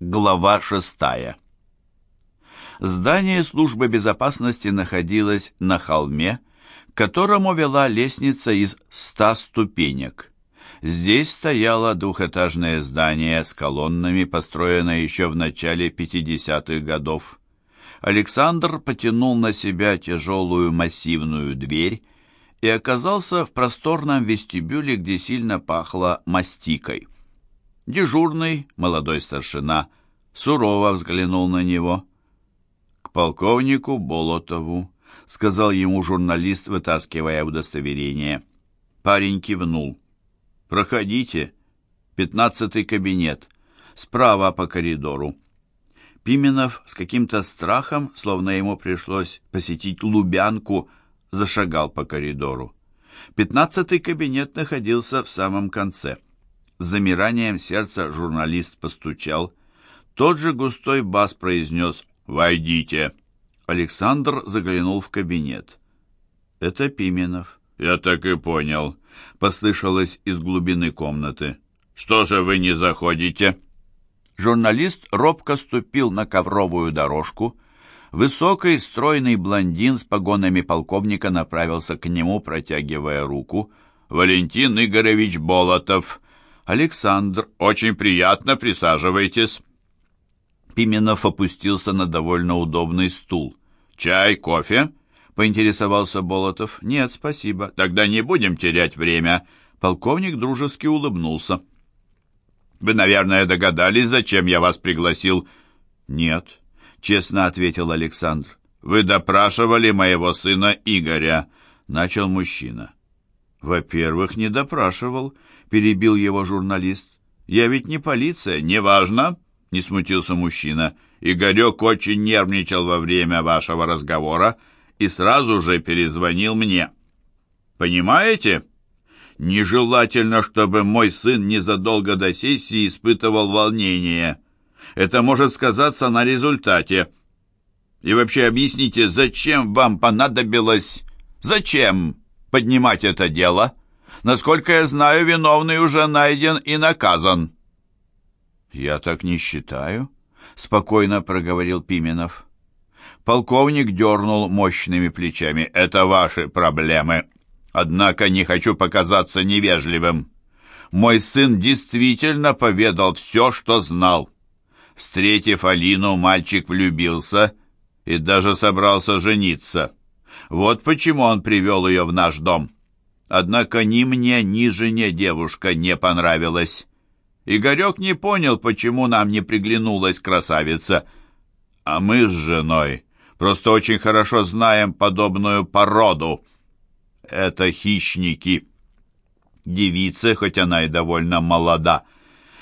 Глава шестая. Здание службы безопасности находилось на холме, к которому вела лестница из ста ступенек. Здесь стояло двухэтажное здание с колоннами, построенное еще в начале 50-х годов. Александр потянул на себя тяжелую массивную дверь и оказался в просторном вестибюле, где сильно пахло мастикой. Дежурный, молодой старшина, сурово взглянул на него. «К полковнику Болотову», — сказал ему журналист, вытаскивая удостоверение. Парень кивнул. «Проходите. Пятнадцатый кабинет. Справа по коридору». Пименов с каким-то страхом, словно ему пришлось посетить Лубянку, зашагал по коридору. Пятнадцатый кабинет находился в самом конце. С замиранием сердца журналист постучал. Тот же густой бас произнес «Войдите». Александр заглянул в кабинет. «Это Пименов». «Я так и понял», — послышалось из глубины комнаты. «Что же вы не заходите?» Журналист робко ступил на ковровую дорожку. Высокий, стройный блондин с погонами полковника направился к нему, протягивая руку. «Валентин Игоревич Болотов», «Александр, очень приятно, присаживайтесь». Пименов опустился на довольно удобный стул. «Чай, кофе?» — поинтересовался Болотов. «Нет, спасибо. Тогда не будем терять время». Полковник дружески улыбнулся. «Вы, наверное, догадались, зачем я вас пригласил?» «Нет», — честно ответил Александр. «Вы допрашивали моего сына Игоря», — начал мужчина. «Во-первых, не допрашивал», — перебил его журналист. «Я ведь не полиция». «Неважно», — не смутился мужчина. «Игорек очень нервничал во время вашего разговора и сразу же перезвонил мне. Понимаете? Нежелательно, чтобы мой сын незадолго до сессии испытывал волнение. Это может сказаться на результате. И вообще объясните, зачем вам понадобилось... Зачем поднимать это дело?» Насколько я знаю, виновный уже найден и наказан». «Я так не считаю», — спокойно проговорил Пименов. Полковник дернул мощными плечами. «Это ваши проблемы. Однако не хочу показаться невежливым. Мой сын действительно поведал все, что знал. Встретив Алину, мальчик влюбился и даже собрался жениться. Вот почему он привел ее в наш дом». Однако ни мне, ни жене девушка не понравилась. Игорек не понял, почему нам не приглянулась красавица. А мы с женой просто очень хорошо знаем подобную породу. Это хищники. Девица, хоть она и довольно молода,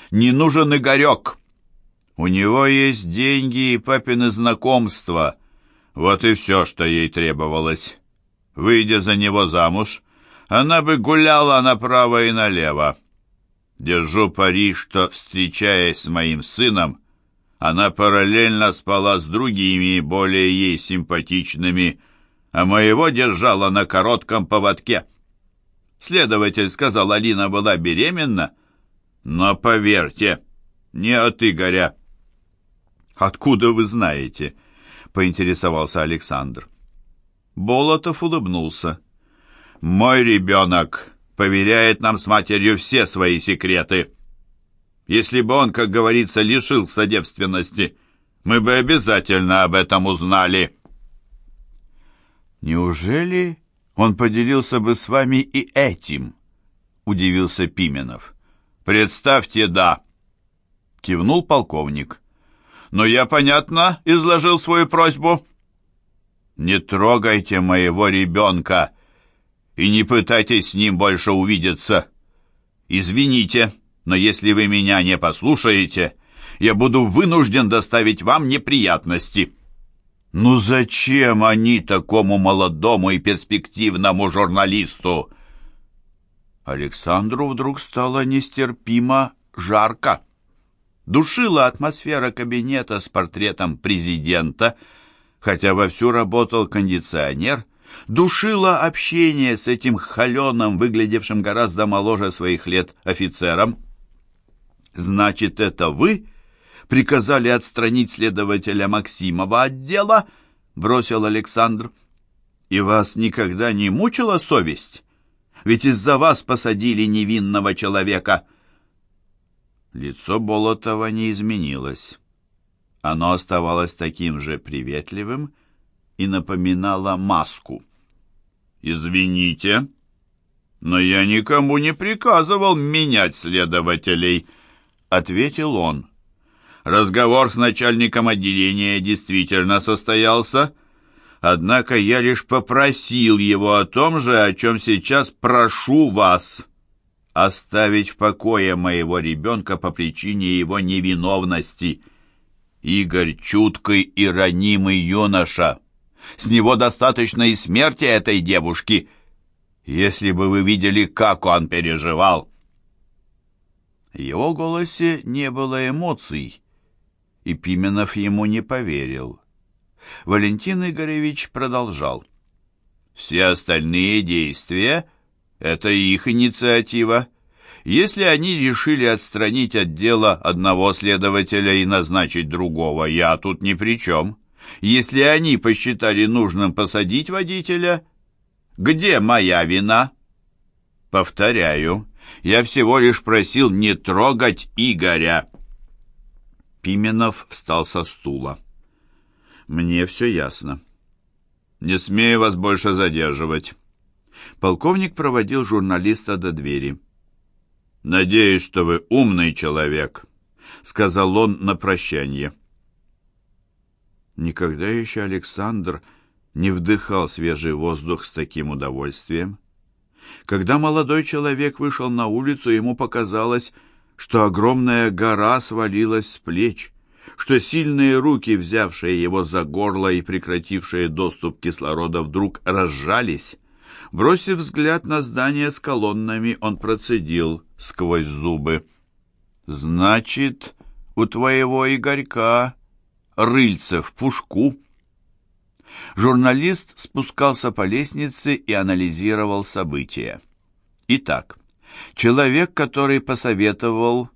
не нужен Игорек. У него есть деньги и папины знакомства. Вот и все, что ей требовалось. Выйдя за него замуж, она бы гуляла направо и налево. Держу пари, что, встречаясь с моим сыном, она параллельно спала с другими, более ей симпатичными, а моего держала на коротком поводке. Следователь сказал, Алина была беременна, но, поверьте, не от Игоря. «Откуда вы знаете?» — поинтересовался Александр. Болотов улыбнулся. Мой ребенок поверяет нам с матерью все свои секреты. Если бы он, как говорится, лишился девственности, мы бы обязательно об этом узнали. Неужели он поделился бы с вами и этим? Удивился Пименов. Представьте, да. Кивнул полковник. Но я, понятно, изложил свою просьбу. Не трогайте моего ребенка, и не пытайтесь с ним больше увидеться. Извините, но если вы меня не послушаете, я буду вынужден доставить вам неприятности». «Ну зачем они такому молодому и перспективному журналисту?» Александру вдруг стало нестерпимо жарко. Душила атмосфера кабинета с портретом президента, хотя вовсю работал кондиционер — душило общение с этим холеным, выглядевшим гораздо моложе своих лет офицером. «Значит, это вы приказали отстранить следователя Максимова от дела, бросил Александр. И вас никогда не мучила совесть? Ведь из-за вас посадили невинного человека. Лицо Болотова не изменилось. Оно оставалось таким же приветливым и напоминало маску. «Извините, но я никому не приказывал менять следователей», — ответил он. «Разговор с начальником отделения действительно состоялся, однако я лишь попросил его о том же, о чем сейчас прошу вас» оставить в покое моего ребенка по причине его невиновности. Игорь чуткий и ранимый юноша. С него достаточно и смерти этой девушки. Если бы вы видели, как он переживал. В его голосе не было эмоций, и Пименов ему не поверил. Валентин Игоревич продолжал. «Все остальные действия — это их инициатива. Если они решили отстранить от дела одного следователя и назначить другого, я тут ни при чем. Если они посчитали нужным посадить водителя, где моя вина? Повторяю, я всего лишь просил не трогать Игоря. Пименов встал со стула. Мне все ясно. Не смею вас больше задерживать. Полковник проводил журналиста до двери. «Надеюсь, что вы умный человек», — сказал он на прощание. Никогда еще Александр не вдыхал свежий воздух с таким удовольствием. Когда молодой человек вышел на улицу, ему показалось, что огромная гора свалилась с плеч, что сильные руки, взявшие его за горло и прекратившие доступ кислорода, вдруг разжались. Бросив взгляд на здание с колоннами, он процедил сквозь зубы. «Значит, у твоего Игорька рыльце в пушку». Журналист спускался по лестнице и анализировал события. Итак, человек, который посоветовал,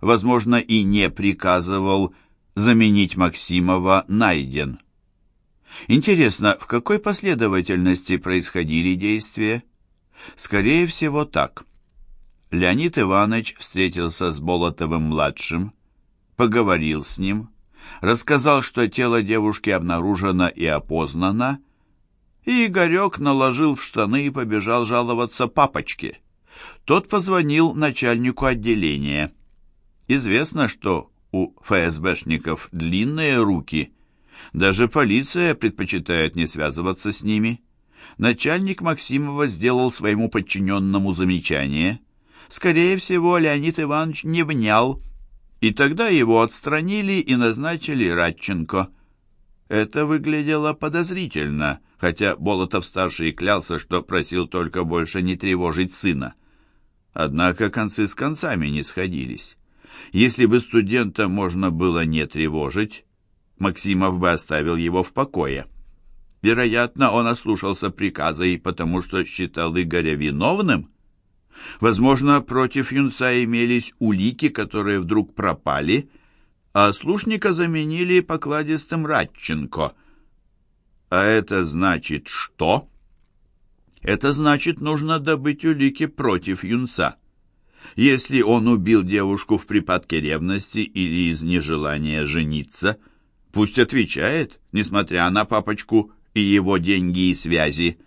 возможно, и не приказывал заменить Максимова, найден. Интересно, в какой последовательности происходили действия? Скорее всего, так. Леонид Иванович встретился с Болотовым-младшим, поговорил с ним, рассказал, что тело девушки обнаружено и опознано, и Игорек наложил в штаны и побежал жаловаться папочке. Тот позвонил начальнику отделения. Известно, что у ФСБшников длинные руки – даже полиция предпочитает не связываться с ними. Начальник Максимова сделал своему подчиненному замечание. Скорее всего, Леонид Иванович не внял, и тогда его отстранили и назначили Радченко. Это выглядело подозрительно, хотя Болотов-старший клялся, что просил только больше не тревожить сына. Однако концы с концами не сходились. Если бы студента можно было не тревожить, Максимов бы оставил его в покое. Вероятно, он ослушался приказа и потому что считал Игоря виновным. Возможно, против юнца имелись улики, которые вдруг пропали, а слушника заменили покладистым Радченко. А это значит что? Это значит, нужно добыть улики против юнца. Если он убил девушку в припадке ревности или из нежелания жениться – Пусть отвечает, несмотря на папочку и его деньги и связи.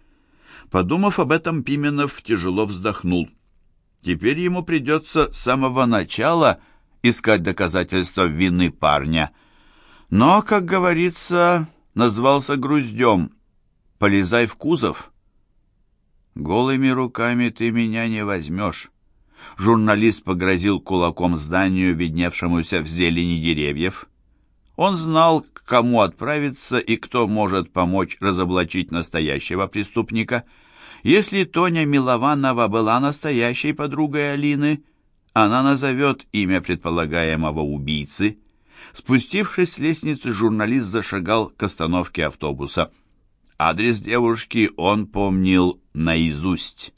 Подумав об этом, Пименов тяжело вздохнул. Теперь ему придется с самого начала искать доказательства вины парня. Но, как говорится, назвался груздем. Полезай в кузов. Голыми руками ты меня не возьмешь. Журналист погрозил кулаком зданию, видневшемуся в зелени деревьев. Он знал, к кому отправиться и кто может помочь разоблачить настоящего преступника. Если Тоня Милованова была настоящей подругой Алины, она назовет имя предполагаемого убийцы. Спустившись с лестницы, журналист зашагал к остановке автобуса. Адрес девушки он помнил наизусть.